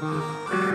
Mm-hmm.